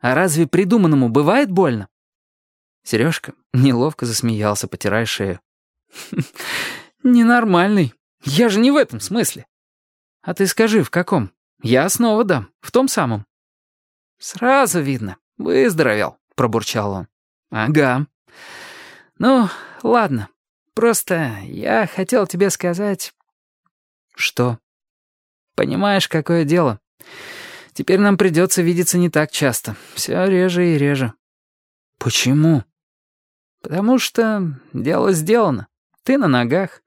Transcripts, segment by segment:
А разве придуманному бывает больно?» Сережка неловко засмеялся, потирая шею. «Ненормальный. Я же не в этом смысле. А ты скажи, в каком? Я снова дам, в том самом». «Сразу видно. Выздоровел», — пробурчал он. «Ага. Ну, ладно. Просто я хотел тебе сказать...» «Что?» «Понимаешь, какое дело. Теперь нам придется видеться не так часто. Все реже и реже». «Почему?» «Потому что дело сделано. Ты на ногах.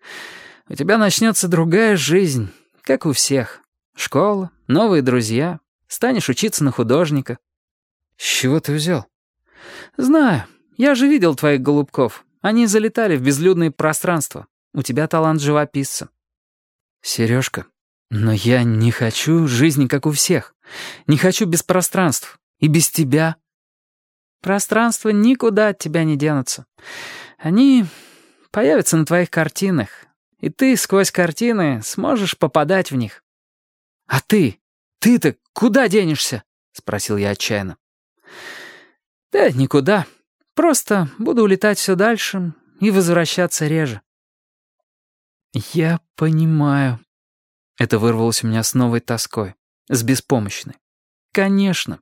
У тебя начнется другая жизнь, как у всех. Школа, новые друзья. Станешь учиться на художника». «С чего ты взял?» «Знаю. Я же видел твоих голубков. Они залетали в безлюдные пространства. У тебя талант живописца». «Сережка, но я не хочу жизни, как у всех. Не хочу без пространств. И без тебя». «Пространства никуда от тебя не денутся. Они появятся на твоих картинах, и ты сквозь картины сможешь попадать в них». «А ты? Ты-то куда денешься?» — спросил я отчаянно. «Да никуда. Просто буду улетать все дальше и возвращаться реже». «Я понимаю». Это вырвалось у меня с новой тоской, с беспомощной. «Конечно.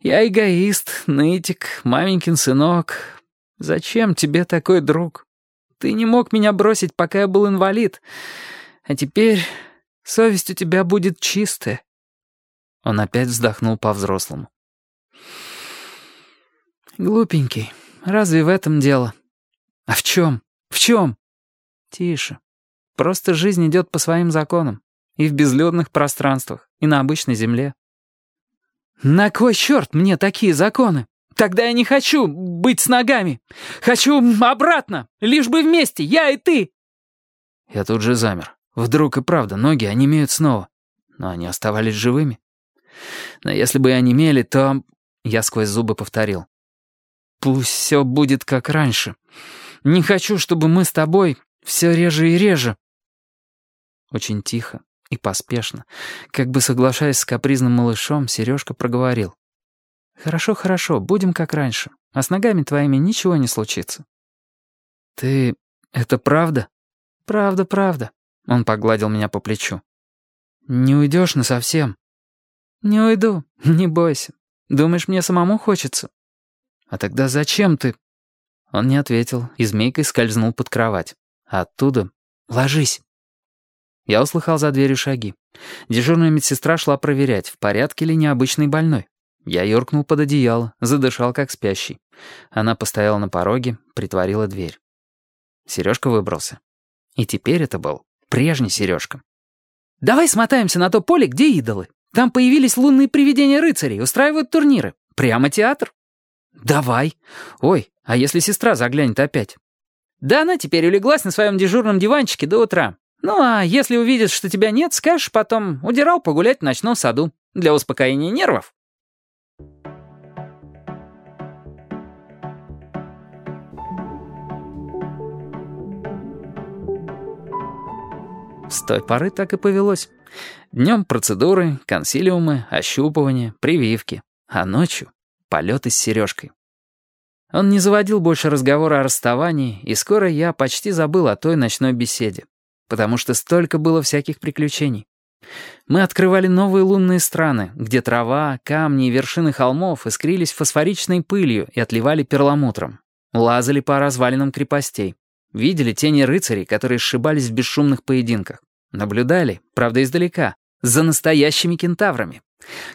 Я эгоист, нытик, маменькин сынок. Зачем тебе такой друг? Ты не мог меня бросить, пока я был инвалид. А теперь совесть у тебя будет чистая». Он опять вздохнул по-взрослому. «Глупенький, разве в этом дело?» «А в чем? В чем?» «Тише. Просто жизнь идет по своим законам. И в безлюдных пространствах, и на обычной земле». «На кой черт мне такие законы? Тогда я не хочу быть с ногами. Хочу обратно, лишь бы вместе, я и ты». Я тут же замер. Вдруг и правда ноги онемеют снова. Но они оставались живыми. Но если бы и онемели, то... Я сквозь зубы повторил. Пусть все будет как раньше. Не хочу, чтобы мы с тобой все реже и реже. Очень тихо и поспешно, как бы соглашаясь с капризным малышом, Сережка проговорил. «Хорошо, хорошо, будем как раньше, а с ногами твоими ничего не случится». «Ты... это правда?» «Правда, правда», — он погладил меня по плечу. «Не уйдешь насовсем?» «Не уйду, не бойся. Думаешь, мне самому хочется?» «А тогда зачем ты?» Он не ответил и змейкой скользнул под кровать. А оттуда «Ложись». Я услыхал за дверью шаги. Дежурная медсестра шла проверять, в порядке ли необычный больной. Я юркнул под одеяло, задышал как спящий. Она постояла на пороге, притворила дверь. Сережка выбрался. И теперь это был прежний Сережка. «Давай смотаемся на то поле, где идолы. Там появились лунные привидения рыцарей, устраивают турниры. Прямо театр». «Давай. Ой, а если сестра заглянет опять?» «Да она теперь улеглась на своем дежурном диванчике до утра. Ну а если увидит, что тебя нет, скажешь потом, удирал погулять в ночном саду. Для успокоения нервов». С той поры так и повелось. Днем процедуры, консилиумы, ощупывания, прививки. А ночью полеты с сережкой. Он не заводил больше разговора о расставании, и скоро я почти забыл о той ночной беседе, потому что столько было всяких приключений. Мы открывали новые лунные страны, где трава, камни и вершины холмов искрились фосфоричной пылью и отливали перламутром. Лазали по развалинам крепостей. Видели тени рыцарей, которые сшибались в бесшумных поединках. Наблюдали, правда издалека, за настоящими кентаврами.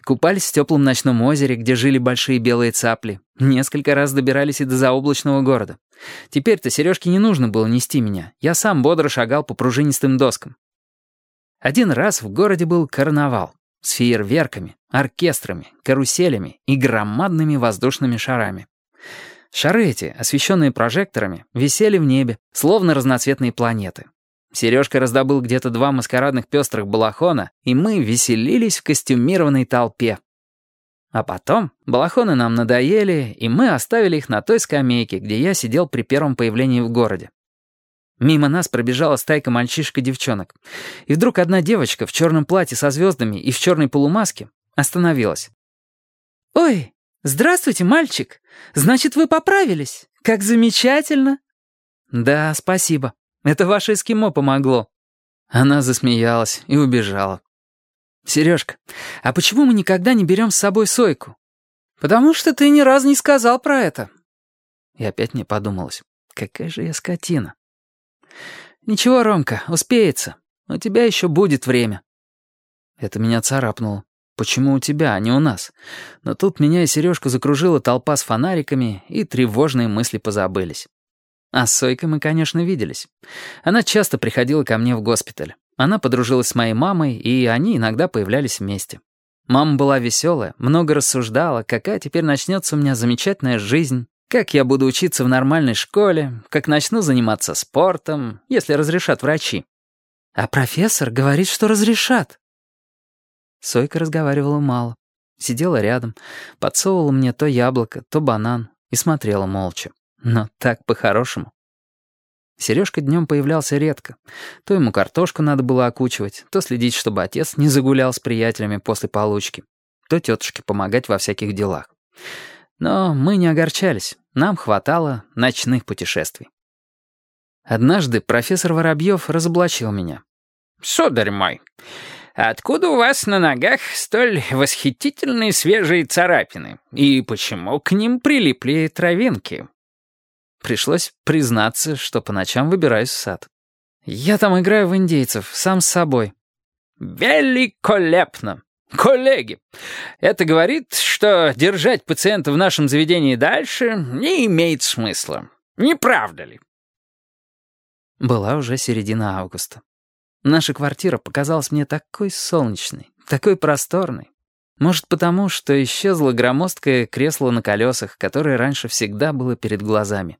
Купались в теплом ночном озере, где жили большие белые цапли. Несколько раз добирались и до заоблачного города. Теперь-то Сережке не нужно было нести меня. Я сам бодро шагал по пружинистым доскам. Один раз в городе был карнавал. С фейерверками, оркестрами, каруселями и громадными воздушными шарами. Шары эти, освещенные прожекторами, висели в небе, словно разноцветные планеты. Сережка раздобыл где-то два маскарадных пестрых балахона, и мы веселились в костюмированной толпе. А потом балахоны нам надоели, и мы оставили их на той скамейке, где я сидел при первом появлении в городе. Мимо нас пробежала стайка мальчишек и девчонок. И вдруг одна девочка в черном платье со звездами и в черной полумаске остановилась. «Ой, «Здравствуйте, мальчик! Значит, вы поправились? Как замечательно!» «Да, спасибо. Это ваше эскимо помогло». Она засмеялась и убежала. «Сережка, а почему мы никогда не берем с собой Сойку?» «Потому что ты ни разу не сказал про это». И опять мне подумалось, какая же я скотина. «Ничего, Ромка, успеется. У тебя еще будет время». Это меня царапнуло. Почему у тебя, а не у нас? Но тут меня и Сережку закружила толпа с фонариками, и тревожные мысли позабылись. А с Сойкой мы, конечно, виделись. Она часто приходила ко мне в госпиталь. Она подружилась с моей мамой, и они иногда появлялись вместе. Мама была веселая, много рассуждала, какая теперь начнется у меня замечательная жизнь, как я буду учиться в нормальной школе, как начну заниматься спортом, если разрешат врачи. А профессор говорит, что разрешат. Сойка разговаривала мало. Сидела рядом, подсовывала мне то яблоко, то банан и смотрела молча. Но так по-хорошему. Сережка днем появлялся редко. То ему картошку надо было окучивать, то следить, чтобы отец не загулял с приятелями после получки, то тетушке помогать во всяких делах. Но мы не огорчались, нам хватало ночных путешествий. Однажды профессор Воробьев разоблачил меня. «Сударь мой, Откуда у вас на ногах столь восхитительные свежие царапины? И почему к ним прилипли травинки?» Пришлось признаться, что по ночам выбираюсь в сад. Я там играю в индейцев, сам с собой. «Великолепно! Коллеги, это говорит, что держать пациента в нашем заведении дальше не имеет смысла. Не правда ли?» Была уже середина августа. Наша квартира показалась мне такой солнечной, такой просторной. Может, потому, что исчезло громоздкое кресло на колесах, которое раньше всегда было перед глазами.